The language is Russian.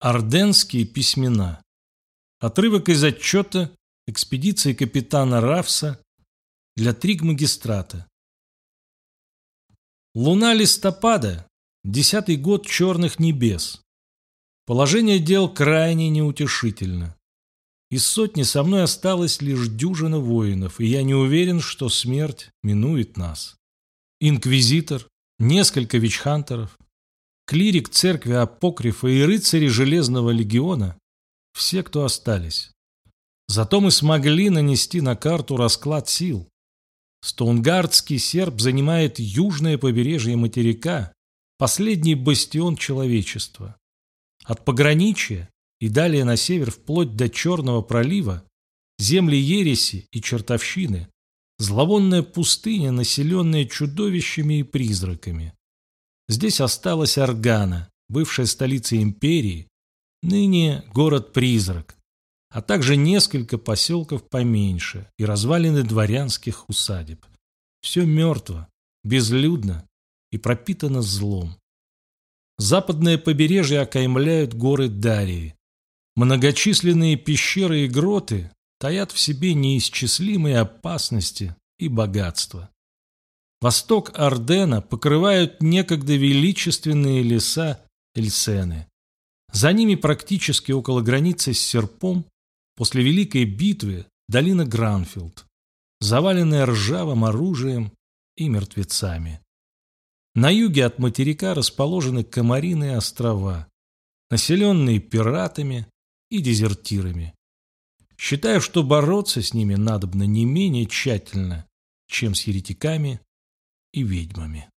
Орденские письмена. Отрывок из отчета экспедиции капитана Рафса для Тригмагистрата. Луна листопада, десятый год черных небес. Положение дел крайне неутешительно. Из сотни со мной осталось лишь дюжина воинов, и я не уверен, что смерть минует нас. Инквизитор, несколько вичхантеров, клирик церкви Апокрифа и рыцари Железного легиона – все, кто остались. Зато мы смогли нанести на карту расклад сил. Стоунгардский серб занимает южное побережье материка, последний бастион человечества. От пограничья и далее на север вплоть до Черного пролива земли ереси и чертовщины, зловонная пустыня, населенная чудовищами и призраками. Здесь осталась Аргана, бывшая столица империи, ныне город-призрак, а также несколько поселков поменьше и развалины дворянских усадеб. Все мертво, безлюдно и пропитано злом. Западное побережье окаймляют горы Дарии. Многочисленные пещеры и гроты таят в себе неисчислимые опасности и богатства. Восток Ордена покрывают некогда величественные леса Эльсены. За ними практически около границы с Серпом после Великой битвы долина Гранфилд, заваленная ржавым оружием и мертвецами. На юге от материка расположены Комариные острова, населенные пиратами и дезертирами. Считаю, что бороться с ними надобно не менее тщательно, чем с еретиками и ведьмами.